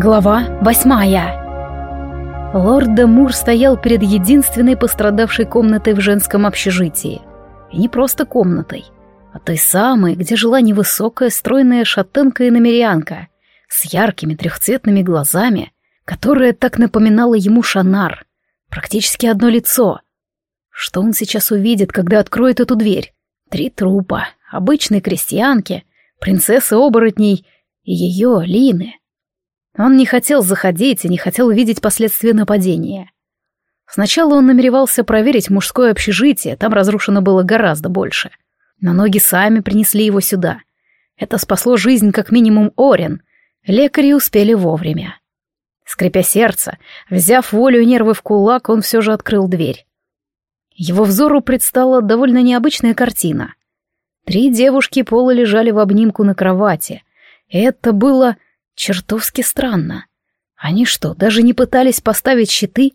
Глава восьмая Лорд де Мур стоял перед единственной пострадавшей комнатой в женском общежитии. И не просто комнатой, а той самой, где жила невысокая, стройная шатенка и намерянка с яркими трехцветными глазами, которая так напоминала ему Шанар. Практически одно лицо. Что он сейчас увидит, когда откроет эту дверь? Три трупа, обычной крестьянки, принцессы оборотней и ее, Лины. Он не хотел заходить и не хотел увидеть последствия нападения. Сначала он намеревался проверить мужское общежитие, там разрушено было гораздо больше. Но ноги сами принесли его сюда. Это спасло жизнь как минимум Орен. Лекари успели вовремя. Скрипя сердце, взяв волю и нервы в кулак, он все же открыл дверь. Его взору предстала довольно необычная картина. Три девушки пола лежали в обнимку на кровати. Это было Чертовски странно. Они что, даже не пытались поставить щиты?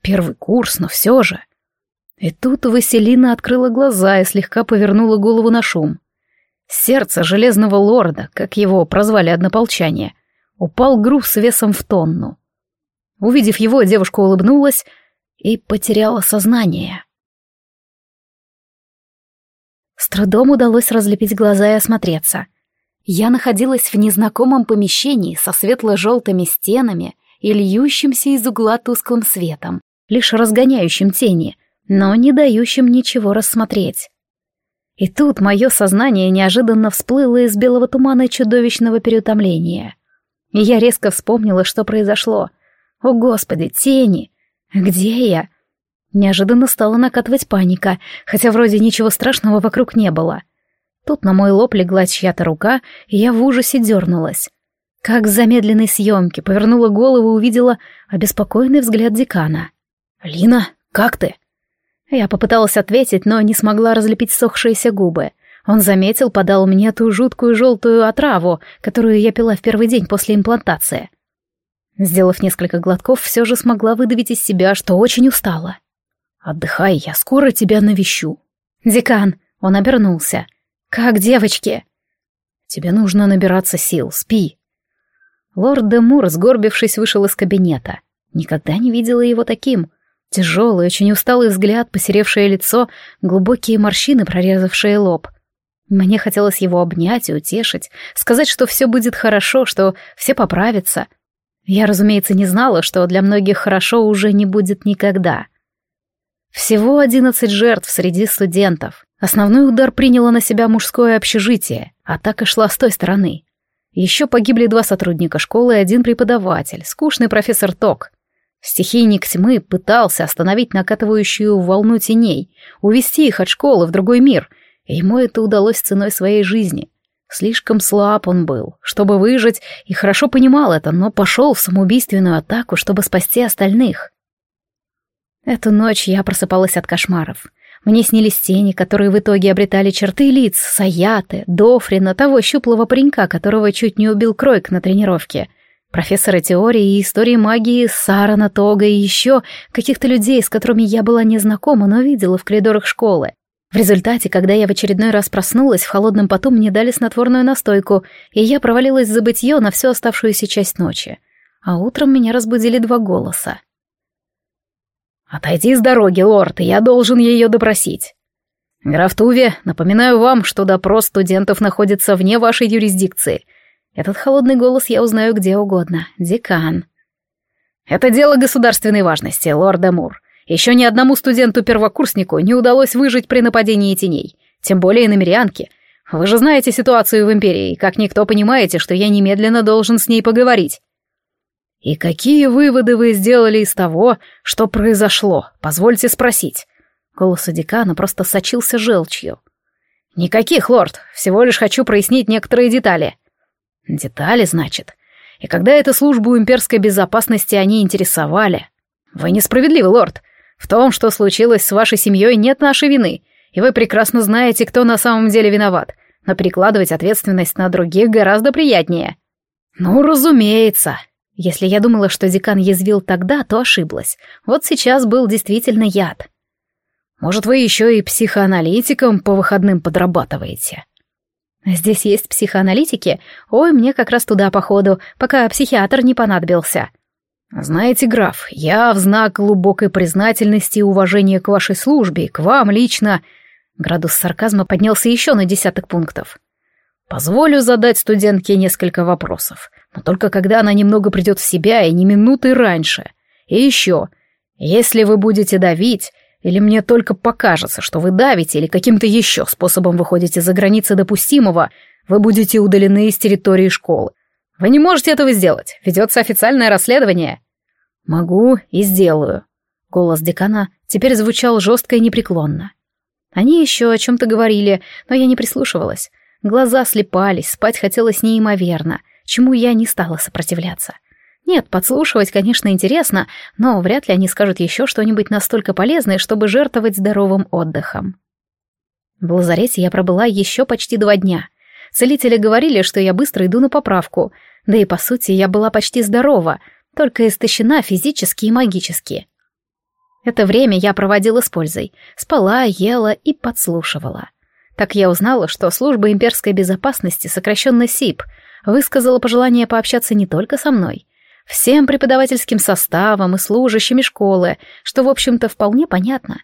Первый курс, но все же. И тут Василина открыла глаза и слегка повернула голову на шум. Сердце железного лорда, как его прозвали однополчане, упал груз весом в тонну. Увидев его, девушка улыбнулась и потеряла сознание. С трудом удалось разлепить глаза и осмотреться — я находилась в незнакомом помещении со светло-желтыми стенами и льющимся из угла тусклым светом, лишь разгоняющим тени, но не дающим ничего рассмотреть. И тут мое сознание неожиданно всплыло из белого тумана чудовищного переутомления. И я резко вспомнила, что произошло. О, Господи, тени! Где я? Неожиданно стала накатывать паника, хотя вроде ничего страшного вокруг не было — Тут на мой лоб легла чья-то рука, и я в ужасе дернулась. Как в замедленной съемке, повернула голову и увидела обеспокоенный взгляд декана. «Лина, как ты?» Я попыталась ответить, но не смогла разлепить сохшиеся губы. Он заметил, подал мне ту жуткую желтую отраву, которую я пила в первый день после имплантации. Сделав несколько глотков, все же смогла выдавить из себя, что очень устала. «Отдыхай, я скоро тебя навещу». «Декан!» — он обернулся. «Как девочки?» «Тебе нужно набираться сил, спи». Лорд де Мур, сгорбившись, вышел из кабинета. Никогда не видела его таким. Тяжелый, очень усталый взгляд, посеревшее лицо, глубокие морщины, прорезавшие лоб. Мне хотелось его обнять и утешить, сказать, что все будет хорошо, что все поправятся. Я, разумеется, не знала, что для многих хорошо уже не будет никогда. Всего одиннадцать жертв среди студентов. Основной удар приняло на себя мужское общежитие, атака шла с той стороны. Еще погибли два сотрудника школы и один преподаватель, скучный профессор Ток. Стихийник тьмы пытался остановить накатывающую волну теней, увести их от школы в другой мир, и ему это удалось ценой своей жизни. Слишком слаб он был, чтобы выжить, и хорошо понимал это, но пошел в самоубийственную атаку, чтобы спасти остальных. Эту ночь я просыпалась от кошмаров. Мне снились тени, которые в итоге обретали черты лиц Саяты, Дофрина, того щуплого паренька, которого чуть не убил Кройк на тренировке, профессора теории и истории магии Сарана Тога и еще каких-то людей, с которыми я была незнакома, но видела в коридорах школы. В результате, когда я в очередной раз проснулась, в холодном поту мне дали снотворную настойку, и я провалилась в забытье на всю оставшуюся часть ночи. А утром меня разбудили два голоса. «Отойди с дороги, лорд, я должен ее допросить». «Граф Туве, напоминаю вам, что допрос студентов находится вне вашей юрисдикции. Этот холодный голос я узнаю где угодно. Декан». «Это дело государственной важности, лорд Эмур. Еще ни одному студенту-первокурснику не удалось выжить при нападении теней, тем более намерянке. Вы же знаете ситуацию в Империи, как никто понимаете, что я немедленно должен с ней поговорить». «И какие выводы вы сделали из того, что произошло? Позвольте спросить». Голос у декана просто сочился желчью. «Никаких, лорд. Всего лишь хочу прояснить некоторые детали». «Детали, значит? И когда эту службу имперской безопасности они интересовали?» «Вы несправедливы, лорд. В том, что случилось с вашей семьей, нет нашей вины, и вы прекрасно знаете, кто на самом деле виноват, но перекладывать ответственность на других гораздо приятнее». «Ну, разумеется», если я думала, что декан язвил тогда, то ошиблась. Вот сейчас был действительно яд. Может, вы еще и психоаналитиком по выходным подрабатываете? Здесь есть психоаналитики? Ой, мне как раз туда, походу, пока психиатр не понадобился. Знаете, граф, я в знак глубокой признательности и уважения к вашей службе, к вам лично... Градус сарказма поднялся еще на десяток пунктов. Позволю задать студентке несколько вопросов, но только когда она немного придет в себя и не минуты раньше. И еще, если вы будете давить, или мне только покажется, что вы давите или каким-то еще способом выходите за границы допустимого, вы будете удалены из территории школы. Вы не можете этого сделать, ведется официальное расследование. Могу и сделаю. Голос декана теперь звучал жестко и непреклонно. Они еще о чем-то говорили, но я не прислушивалась. Глаза слепались, спать хотелось неимоверно, чему я не стала сопротивляться. Нет, подслушивать, конечно, интересно, но вряд ли они скажут еще что-нибудь настолько полезное, чтобы жертвовать здоровым отдыхом. В лазарете я пробыла еще почти два дня. Целители говорили, что я быстро иду на поправку, да и, по сути, я была почти здорова, только истощена физически и магически. Это время я проводила с пользой, спала, ела и подслушивала. Так я узнала, что служба имперской безопасности, сокращенно СИП, высказала пожелание пообщаться не только со мной, всем преподавательским составом и служащими школы, что, в общем-то, вполне понятно.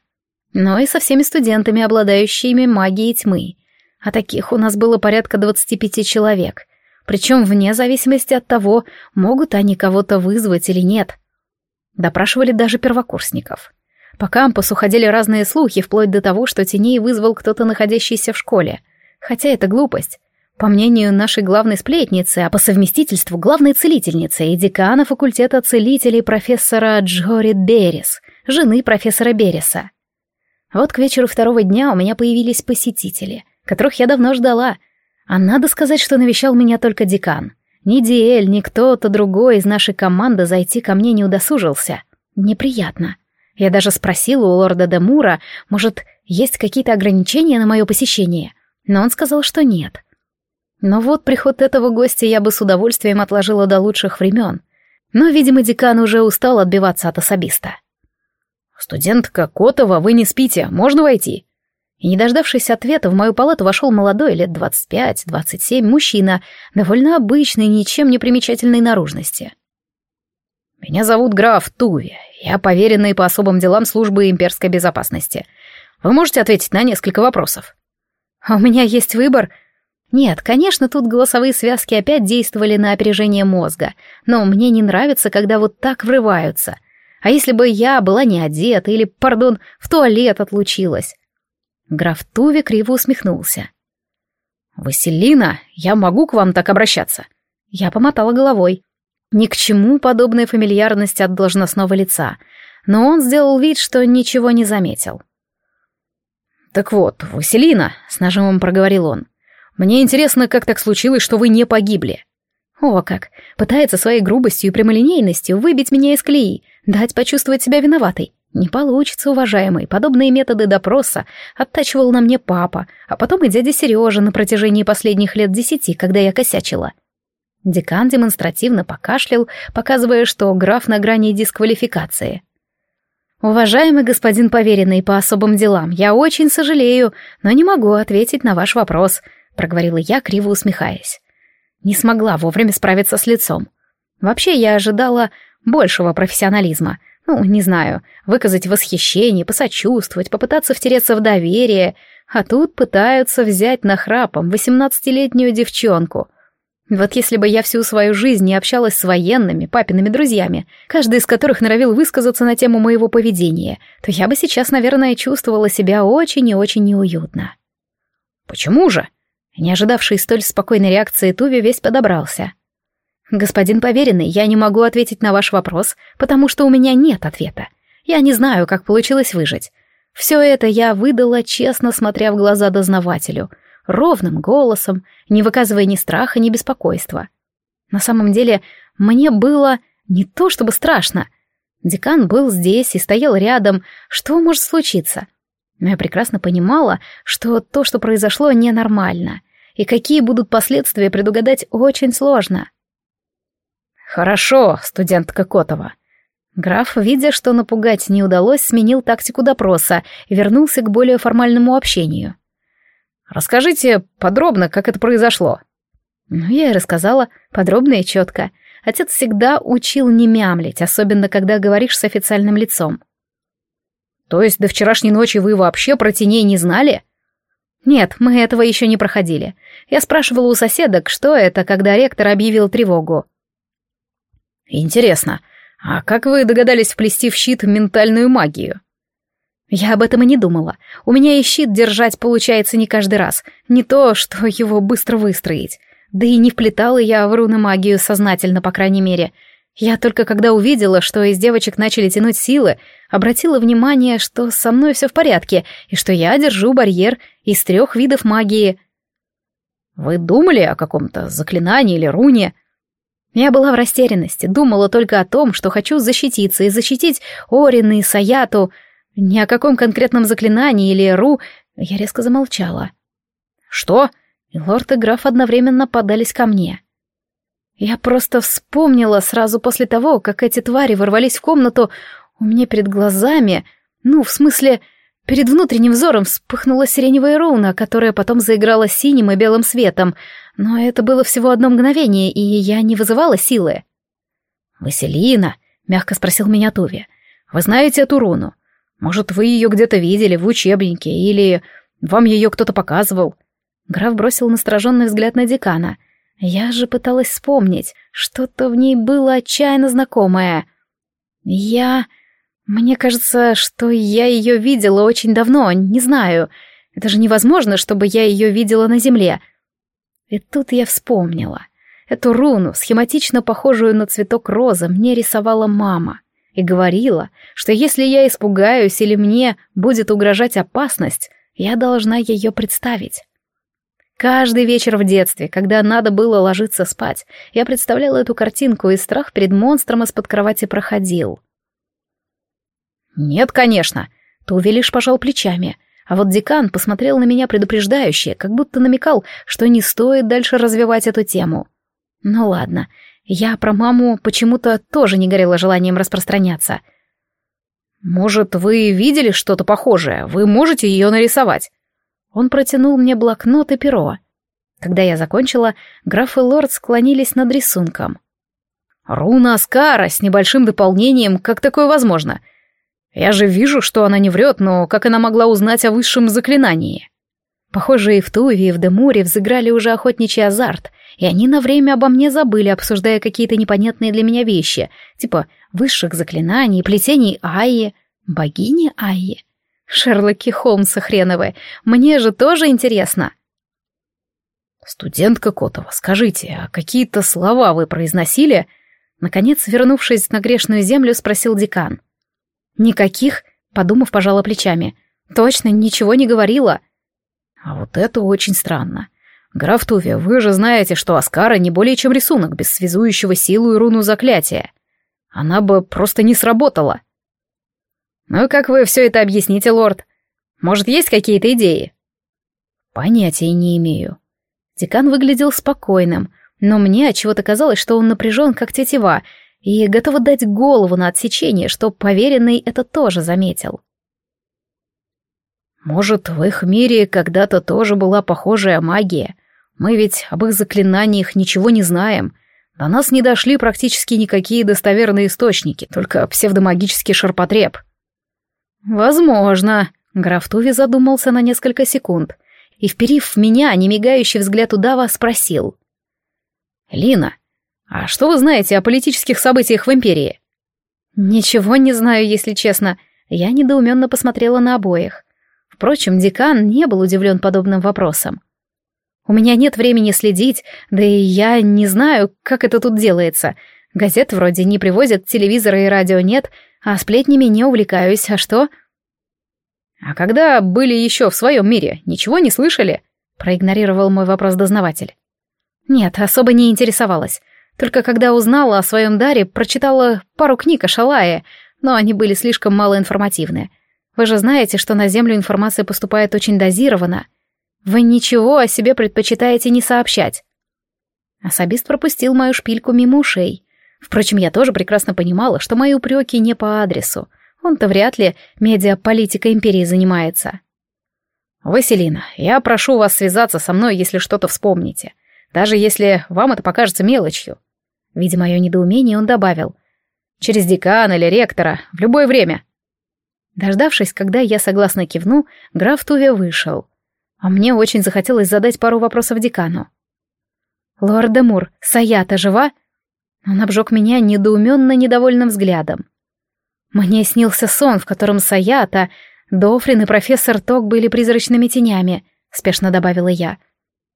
Но и со всеми студентами, обладающими магией тьмы. А таких у нас было порядка 25 человек. Причем вне зависимости от того, могут они кого-то вызвать или нет. Допрашивали даже первокурсников. По кампусу ходили разные слухи, вплоть до того, что теней вызвал кто-то, находящийся в школе. Хотя это глупость. По мнению нашей главной сплетницы, а по совместительству главной целительницы и декана факультета целителей профессора Джорит Берес, жены профессора Береса. Вот к вечеру второго дня у меня появились посетители, которых я давно ждала. А надо сказать, что навещал меня только декан. Ни Диэль, ни кто-то другой из нашей команды зайти ко мне не удосужился. Неприятно. Я даже спросила у лорда Демура, может, есть какие-то ограничения на мое посещение, но он сказал, что нет. Но вот приход этого гостя я бы с удовольствием отложила до лучших времен. Но, видимо, декан уже устал отбиваться от особиста. «Студентка Котова, вы не спите, можно войти?» И, не дождавшись ответа, в мою палату вошел молодой, лет 25-27, мужчина, довольно обычной, ничем не примечательной наружности. «Меня зовут граф Туви, я поверенный по особым делам службы имперской безопасности. Вы можете ответить на несколько вопросов?» «А «У меня есть выбор», нет, конечно, тут голосовые связки опять действовали на опережение мозга, но мне не нравится, когда вот так врываются. А если бы я была не одета или, пардон, в туалет отлучилась? Граф Туви криво усмехнулся. «Василина, я могу к вам так обращаться?» Я помотала головой. Ни к чему подобная фамильярность от должностного лица, но он сделал вид, что ничего не заметил. «Так вот, Василина», — с нажимом проговорил он, мне интересно, как так случилось, что вы не погибли». О, как! Пытается своей грубостью и прямолинейностью выбить меня из колеи, дать почувствовать себя виноватой. Не получится, уважаемый. Подобные методы допроса оттачивал на мне папа, а потом и дядя Сережа на протяжении последних лет десяти, когда я косячила. Декан демонстративно покашлял, показывая, что граф на грани дисквалификации. «Уважаемый господин поверенный по особым делам, я очень сожалею, но не могу ответить на ваш вопрос», — проговорила я, криво усмехаясь. Не смогла вовремя справиться с лицом. Вообще, я ожидала большего профессионализма. Ну, не знаю, выказать восхищение, посочувствовать, попытаться втереться в доверие. А тут пытаются взять нахрапом восемнадцатилетнюю девчонку. Вот если бы я всю свою жизнь не общалась с военными, папиными друзьями, каждый из которых норовил высказаться на тему моего поведения, то я бы сейчас, наверное, чувствовала себя очень и очень неуютно. «Почему же?» Не ожидавший столь спокойной реакции Туви весь подобрался. «Господин поверенный, я не могу ответить на ваш вопрос, потому что у меня нет ответа. Я не знаю, как получилось выжить. Все это я выдала, честно смотря в глаза дознавателю, ровным голосом, не выказывая ни страха, ни беспокойства. На самом деле, мне было не то чтобы страшно. Декан был здесь и стоял рядом. Что может случиться? Но я прекрасно понимала, что то, что произошло, ненормально, и какие будут последствия предугадать очень сложно. «Хорошо, студентка Котова». Граф, видя, что напугать не удалось, сменил тактику допроса и вернулся к более формальному общению. Расскажите подробно, как это произошло. Ну, я и рассказала, подробно и четко. Отец всегда учил не мямлить, особенно когда говоришь с официальным лицом. То есть до вчерашней ночи вы вообще про теней не знали? Нет, мы этого еще не проходили. Я спрашивала у соседок, что это, когда ректор объявил тревогу. Интересно, а как вы догадались вплести в щит ментальную магию? Я об этом и не думала. У меня и щит держать получается не каждый раз. Не то, что его быстро выстроить. Да и не вплетала я в руны магию сознательно, по крайней мере. Я только когда увидела, что из девочек начали тянуть силы, обратила внимание, что со мной все в порядке, и что я держу барьер из трех видов магии. Вы думали о каком-то заклинании или руне? Я была в растерянности, думала только о том, что хочу защититься и защитить Орин и Саяту. Ни о каком конкретном заклинании или ру я резко замолчала. «Что?» И лорд и граф одновременно подались ко мне. Я просто вспомнила сразу после того, как эти твари ворвались в комнату, у меня перед глазами, ну, в смысле, перед внутренним взором вспыхнула сиреневая руна, которая потом заиграла синим и белым светом, но это было всего одно мгновение, и я не вызывала силы. «Василина», — мягко спросил меня Туви, — «вы знаете эту руну? Может, вы ее где-то видели в учебнике, или вам ее кто-то показывал?» Граф бросил настороженный взгляд на декана — я же пыталась вспомнить, что-то в ней было отчаянно знакомое. Я... Мне кажется, что я ее видела очень давно, не знаю. Это же невозможно, чтобы я ее видела на земле. И тут я вспомнила. Эту руну, схематично похожую на цветок розы, мне рисовала мама. И говорила, что если я испугаюсь или мне будет угрожать опасность, я должна ее представить. Каждый вечер в детстве, когда надо было ложиться спать, я представляла эту картинку, и страх перед монстром из-под кровати проходил. «Нет, конечно», — Туви лишь пожал плечами, а вот декан посмотрел на меня предупреждающе, как будто намекал, что не стоит дальше развивать эту тему. Ну ладно, я про маму почему-то тоже не горела желанием распространяться. «Может, вы видели что-то похожее? Вы можете ее нарисовать?» Он протянул мне блокнот и перо. Когда я закончила, граф и лорд склонились над рисунком. «Руна Аскара с небольшим дополнением, как такое возможно? Я же вижу, что она не врет, но как она могла узнать о высшем заклинании?» Похоже, и в Туве, и в Демуре взыграли уже охотничий азарт, и они на время обо мне забыли, обсуждая какие-то непонятные для меня вещи, типа высших заклинаний, плетений Айи, богини Айи. Шерлоки Холмса хреновы, мне же тоже интересно. Студентка Котова, скажите, а какие-то слова вы произносили? Наконец, вернувшись на грешную землю, спросил декан. Никаких, подумав, пожала плечами. Точно, ничего не говорила. А вот это очень странно. Граф Туви, вы же знаете, что Аскара не более чем рисунок без связующего силу и руну заклятия. Она бы просто не сработала. «Ну и как вы все это объясните, лорд? Может, есть какие-то идеи?» «Понятия не имею». Декан выглядел спокойным, но мне отчего-то казалось, что он напряжен, как тетива, и готов дать голову на отсечение, что поверенный это тоже заметил. «Может, в их мире когда-то тоже была похожая магия. Мы ведь об их заклинаниях ничего не знаем. До нас не дошли практически никакие достоверные источники, только псевдомагический ширпотреб». «Возможно», — граф Туви задумался на несколько секунд и, вперив в меня немигающий взгляд удава, спросил. «Лина, а что вы знаете о политических событиях в Империи?» «Ничего не знаю, если честно. Я недоуменно посмотрела на обоих. Впрочем, декан не был удивлен подобным вопросом. У меня нет времени следить, да и я не знаю, как это тут делается. Газет вроде не привозят, телевизора и радио нет, а сплетнями не увлекаюсь, а что? А когда были еще в своем мире, ничего не слышали? Проигнорировал мой вопрос дознаватель. Нет, особо не интересовалась. Только когда узнала о своем даре, прочитала пару книг о Шалае, но они были слишком малоинформативны. Вы же знаете, что на Землю информация поступает очень дозированно. Вы ничего о себе предпочитаете не сообщать. Особист пропустил мою шпильку мимо ушей. Впрочем, я тоже прекрасно понимала, что мои упреки не по адресу. Он-то вряд ли медиаполитикой империи занимается. «Василина, я прошу вас связаться со мной, если что-то вспомните, даже если вам это покажется мелочью». Видя мое недоумение, он добавил. «Через декана или ректора, в любое время». Дождавшись, когда я согласно кивну, граф Туве вышел. А мне очень захотелось задать пару вопросов декану. «Лорд Демур, Саята жива?» Он обжег меня недоуменно недовольным взглядом. Мне снился сон, в котором Саята, Дофрин и профессор Ток были призрачными тенями, спешно добавила я.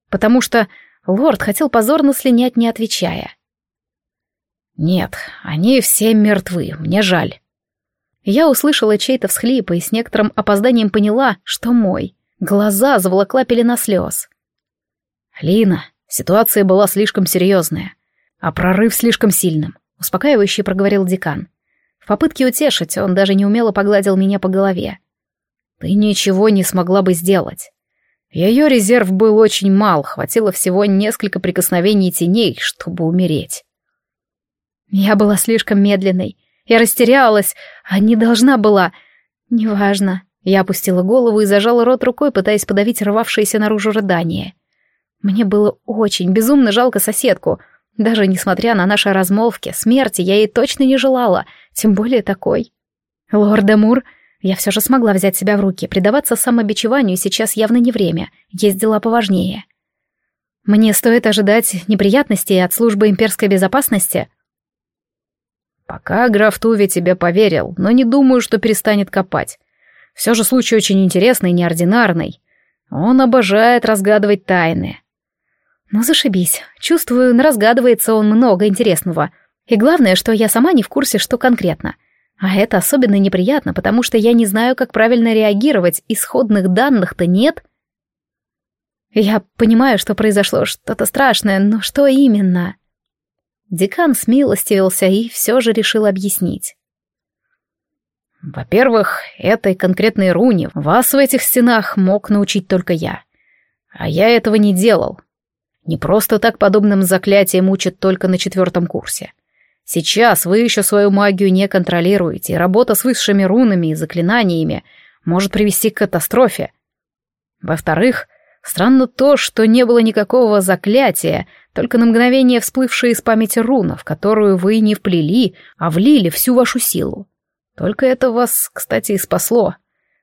Потому что лорд хотел позорно слинять, не отвечая. «Нет, они все мертвы, мне жаль». Я услышала чей-то всхлип и с некоторым опозданием поняла, что мой. Глаза заволокла пелена слез. «Лина, ситуация была слишком серьезная, а прорыв слишком сильным», — успокаивающе проговорил декан. В попытке утешить он даже неумело погладил меня по голове. «Ты ничего не смогла бы сделать. Ее резерв был очень мал, хватило всего несколько прикосновений теней, чтобы умереть». Я была слишком медленной. Я растерялась, а не должна была. Неважно. Я опустила голову и зажала рот рукой, пытаясь подавить рвавшееся наружу рыдание. Мне было очень безумно жалко соседку — даже несмотря на наши размолвки, смерти я ей точно не желала, тем более такой. Лорд Эмур, я все же смогла взять себя в руки, предаваться самобичеванию сейчас явно не время, есть дела поважнее. Мне стоит ожидать неприятностей от службы имперской безопасности? Пока граф Туви тебе поверил, но не думаю, что перестанет копать. Все же случай очень интересный и неординарный. Он обожает разгадывать тайны. Ну, зашибись. Чувствую, разгадывается он много интересного. И главное, что я сама не в курсе, что конкретно. А это особенно неприятно, потому что я не знаю, как правильно реагировать, исходных данных-то нет. Я понимаю, что произошло что-то страшное, но что именно? Декан смилостивился и все же решил объяснить. Во-первых, этой конкретной руне вас в этих стенах мог научить только я. А я этого не делал, не просто так подобным заклятием учат только на четвертом курсе. Сейчас вы еще свою магию не контролируете, и работа с высшими рунами и заклинаниями может привести к катастрофе. Во-вторых, странно то, что не было никакого заклятия, только на мгновение всплывшее из памяти руна, в которую вы не вплели, а влили всю вашу силу. Только это вас, кстати, и спасло.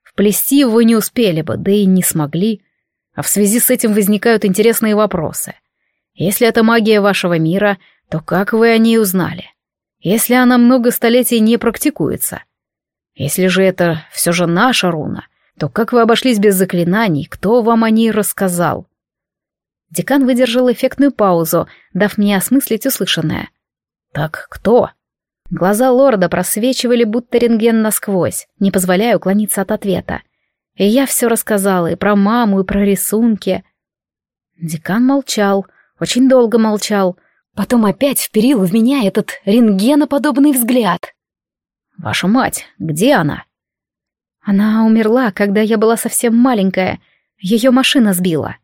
Вплести вы не успели бы, да и не смогли. А в связи с этим возникают интересные вопросы. Если это магия вашего мира, то как вы о ней узнали? Если она много столетий не практикуется? Если же это все же наша руна, то как вы обошлись без заклинаний, кто вам о ней рассказал? Декан выдержал эффектную паузу, дав мне осмыслить услышанное. «Так кто?» Глаза лорда просвечивали, будто рентген насквозь, не позволяя уклониться от ответа. И я все рассказала и про маму, и про рисунки. Декан молчал, очень долго молчал. Потом опять вперил в меня этот рентгеноподобный взгляд. «Ваша мать, где она?» «Она умерла, когда я была совсем маленькая. Ее машина сбила».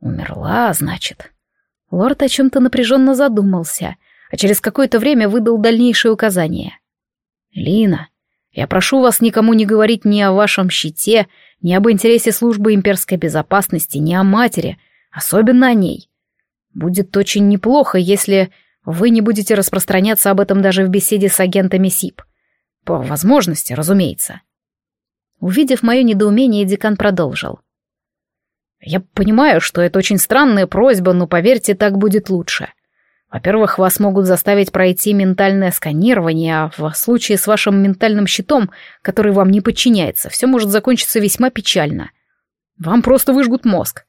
«Умерла, значит?» Лорд о чем-то напряженно задумался, а через какое-то время выдал дальнейшие указания. «Лина, я прошу вас никому не говорить ни о вашем щите, ни об интересе службы имперской безопасности, ни о матери, особенно о ней. Будет очень неплохо, если вы не будете распространяться об этом даже в беседе с агентами СИП. По возможности, разумеется. Увидев мое недоумение, декан продолжил. Я понимаю, что это очень странная просьба, но поверьте, так будет лучше. Во-первых, вас могут заставить пройти ментальное сканирование, а в случае с вашим ментальным щитом, который вам не подчиняется, все может закончиться весьма печально. Вам просто выжгут мозг.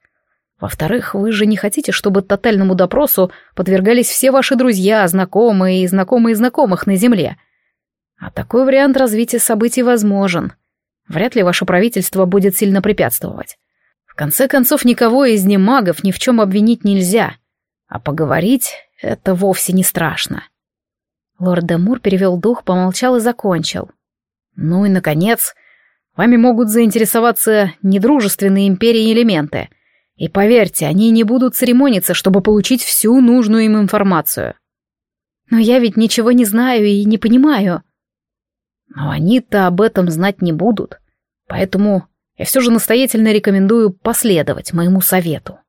Во-вторых, вы же не хотите, чтобы тотальному допросу подвергались все ваши друзья, знакомые и знакомые знакомых на Земле. А такой вариант развития событий возможен. Вряд ли ваше правительство будет сильно препятствовать. В конце концов, никого из немагов ни в чем обвинить нельзя. А поговорить это вовсе не страшно. Лорд Демур перевел дух, помолчал и закончил. Ну и, наконец, вами могут заинтересоваться недружественные империи элементы. И поверьте, они не будут церемониться, чтобы получить всю нужную им информацию. Но я ведь ничего не знаю и не понимаю. Но они-то об этом знать не будут. Поэтому я все же настоятельно рекомендую последовать моему совету.